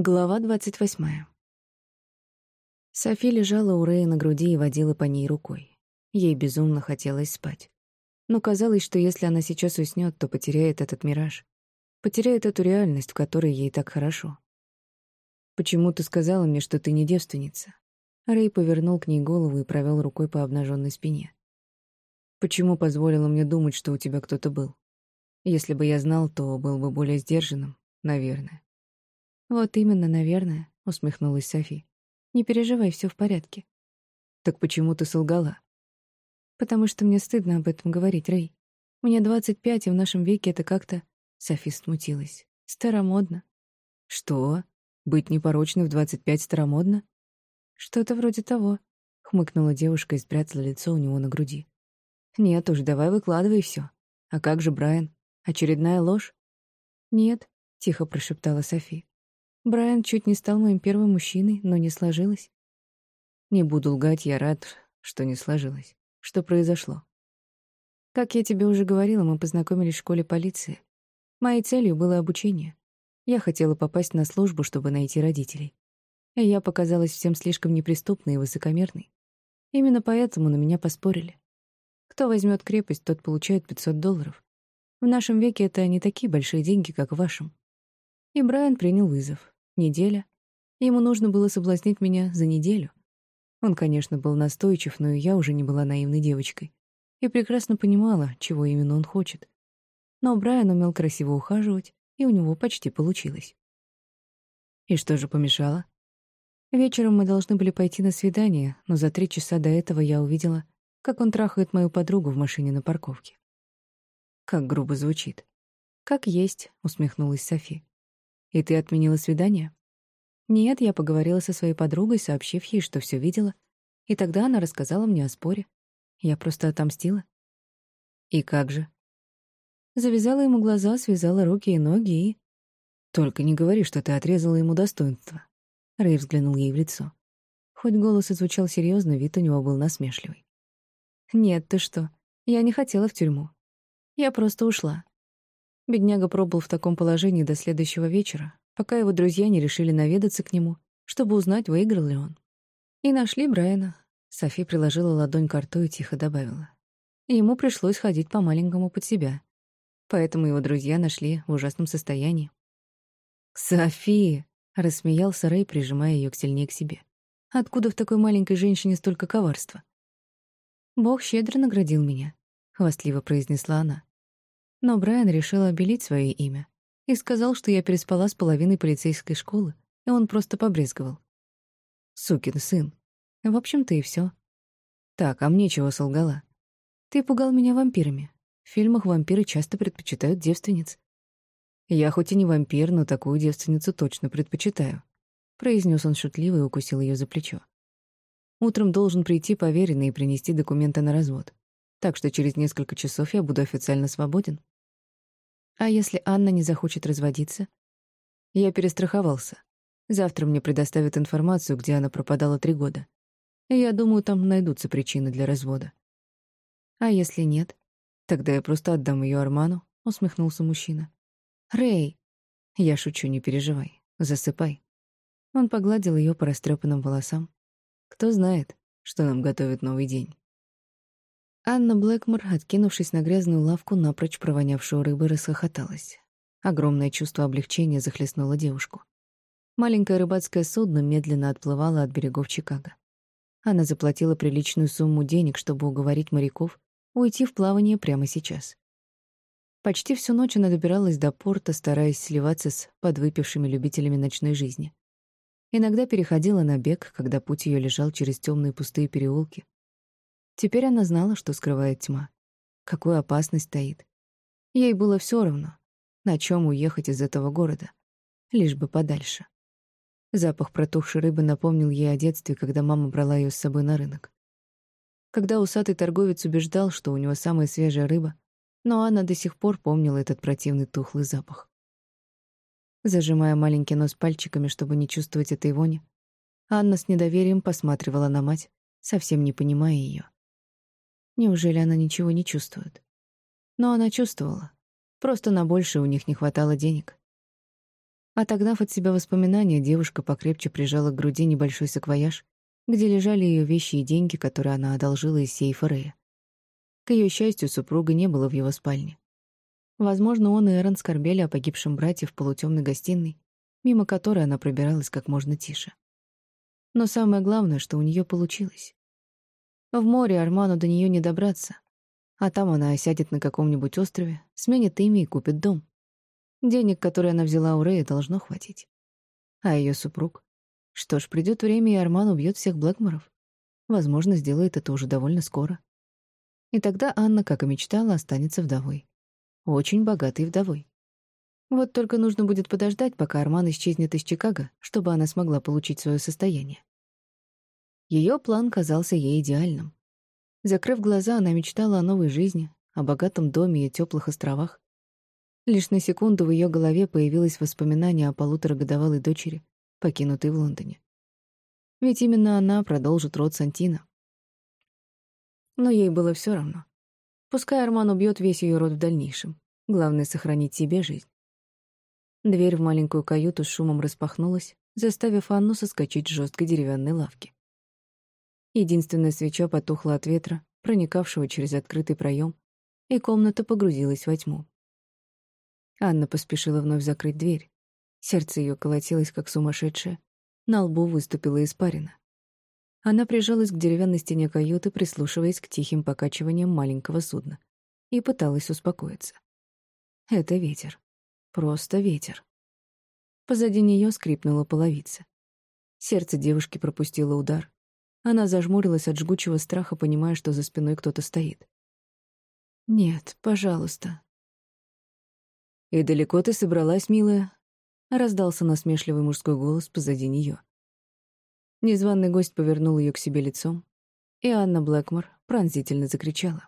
Глава двадцать восьмая. Софи лежала у Рэя на груди и водила по ней рукой. Ей безумно хотелось спать. Но казалось, что если она сейчас уснёт, то потеряет этот мираж. Потеряет эту реальность, в которой ей так хорошо. «Почему ты сказала мне, что ты не девственница?» Рэй повернул к ней голову и провёл рукой по обнажённой спине. «Почему позволила мне думать, что у тебя кто-то был? Если бы я знал, то был бы более сдержанным, наверное». Вот именно, наверное, усмехнулась Софи. Не переживай, все в порядке. Так почему ты солгала? Потому что мне стыдно об этом говорить, Рэй. Мне двадцать пять, и в нашем веке это как-то... Софи смутилась. Старомодно. Что? Быть непорочной в двадцать пять старомодно? Что-то вроде того, хмыкнула девушка и спрятала лицо у него на груди. Нет уж, давай выкладывай все. А как же Брайан? Очередная ложь? Нет, тихо прошептала Софи. Брайан чуть не стал моим первым мужчиной, но не сложилось. Не буду лгать, я рад, что не сложилось. Что произошло? Как я тебе уже говорила, мы познакомились в школе полиции. Моей целью было обучение. Я хотела попасть на службу, чтобы найти родителей. И я показалась всем слишком неприступной и высокомерной. Именно поэтому на меня поспорили. Кто возьмет крепость, тот получает 500 долларов. В нашем веке это не такие большие деньги, как в вашем. И Брайан принял вызов. Неделя. Ему нужно было соблазнить меня за неделю. Он, конечно, был настойчив, но я уже не была наивной девочкой. И прекрасно понимала, чего именно он хочет. Но Брайан умел красиво ухаживать, и у него почти получилось. И что же помешало? Вечером мы должны были пойти на свидание, но за три часа до этого я увидела, как он трахает мою подругу в машине на парковке. Как грубо звучит. «Как есть», — усмехнулась Софи. И ты отменила свидание? Нет, я поговорила со своей подругой, сообщив ей, что все видела. И тогда она рассказала мне о споре. Я просто отомстила. И как же? Завязала ему глаза, связала руки и ноги и... Только не говори, что ты отрезала ему достоинство. Рэй взглянул ей в лицо. Хоть голос и звучал серьезно, вид у него был насмешливый. Нет, ты что? Я не хотела в тюрьму. Я просто ушла. Бедняга пробыл в таком положении до следующего вечера, пока его друзья не решили наведаться к нему, чтобы узнать, выиграл ли он. И нашли Брайана. Софи приложила ладонь к рту и тихо добавила. Ему пришлось ходить по-маленькому под себя. Поэтому его друзья нашли в ужасном состоянии. «Софи!» — рассмеялся Рэй, прижимая ее к сильнее к себе. «Откуда в такой маленькой женщине столько коварства?» «Бог щедро наградил меня», — хвастливо произнесла она. Но Брайан решил обелить свое имя и сказал, что я переспала с половиной полицейской школы, и он просто побрезговал. Сукин сын. В общем-то и все. Так, а мне чего солгала? Ты пугал меня вампирами. В фильмах вампиры часто предпочитают девственниц. Я хоть и не вампир, но такую девственницу точно предпочитаю, произнес он шутливо и укусил ее за плечо. Утром должен прийти поверенный и принести документы на развод. Так что через несколько часов я буду официально свободен. А если Анна не захочет разводиться? Я перестраховался. Завтра мне предоставят информацию, где она пропадала три года. Я думаю, там найдутся причины для развода. А если нет? Тогда я просто отдам ее Арману, усмехнулся мужчина. Рэй, я шучу, не переживай. Засыпай. Он погладил ее по растрепанным волосам. Кто знает, что нам готовит новый день. Анна Блэкмор, откинувшись на грязную лавку, напрочь провонявшую рыбы, расхохоталась. Огромное чувство облегчения захлестнуло девушку. Маленькое рыбацкое судно медленно отплывало от берегов Чикаго. Она заплатила приличную сумму денег, чтобы уговорить моряков уйти в плавание прямо сейчас. Почти всю ночь она добиралась до порта, стараясь сливаться с подвыпившими любителями ночной жизни. Иногда переходила на бег, когда путь ее лежал через темные пустые переулки, Теперь она знала, что скрывает тьма. Какую опасность стоит. Ей было все равно, на чем уехать из этого города. Лишь бы подальше. Запах протухшей рыбы напомнил ей о детстве, когда мама брала ее с собой на рынок. Когда усатый торговец убеждал, что у него самая свежая рыба, но Анна до сих пор помнила этот противный тухлый запах. Зажимая маленький нос пальчиками, чтобы не чувствовать этой вони, Анна с недоверием посматривала на мать, совсем не понимая ее. Неужели она ничего не чувствует? Но она чувствовала. Просто на больше у них не хватало денег. Отогнав от себя воспоминания, девушка покрепче прижала к груди небольшой саквояж, где лежали ее вещи и деньги, которые она одолжила из сейфа Рея. К ее счастью, супруга не было в его спальне. Возможно, он и Эрон скорбели о погибшем брате в полутемной гостиной, мимо которой она пробиралась как можно тише. Но самое главное, что у нее получилось. В море Арману до нее не добраться, а там она осядет на каком-нибудь острове, сменит имя и купит дом. Денег, которые она взяла у Рэя, должно хватить. А ее супруг? Что ж, придет время, и Арман убьет всех Блэкморов. Возможно, сделает это уже довольно скоро. И тогда Анна, как и мечтала, останется вдовой. Очень богатой вдовой. Вот только нужно будет подождать, пока Арман исчезнет из Чикаго, чтобы она смогла получить свое состояние. Ее план казался ей идеальным. Закрыв глаза, она мечтала о новой жизни, о богатом доме и теплых островах. Лишь на секунду в ее голове появилось воспоминание о полуторагодовалой дочери, покинутой в Лондоне. Ведь именно она продолжит род Сантина. Но ей было все равно. Пускай Арман убьет весь ее род в дальнейшем. Главное — сохранить себе жизнь. Дверь в маленькую каюту с шумом распахнулась, заставив Анну соскочить с жесткой деревянной лавки. Единственная свеча потухла от ветра, проникавшего через открытый проем, и комната погрузилась во тьму. Анна поспешила вновь закрыть дверь. Сердце ее колотилось, как сумасшедшее. На лбу выступила испарина. Она прижалась к деревянной стене каюты, прислушиваясь к тихим покачиваниям маленького судна, и пыталась успокоиться. Это ветер. Просто ветер. Позади нее скрипнула половица. Сердце девушки пропустило удар. Она зажмурилась от жгучего страха, понимая, что за спиной кто-то стоит. «Нет, пожалуйста», «И далеко ты собралась, милая?» — раздался насмешливый мужской голос позади нее. Незваный гость повернул ее к себе лицом, и Анна Блэкмор пронзительно закричала.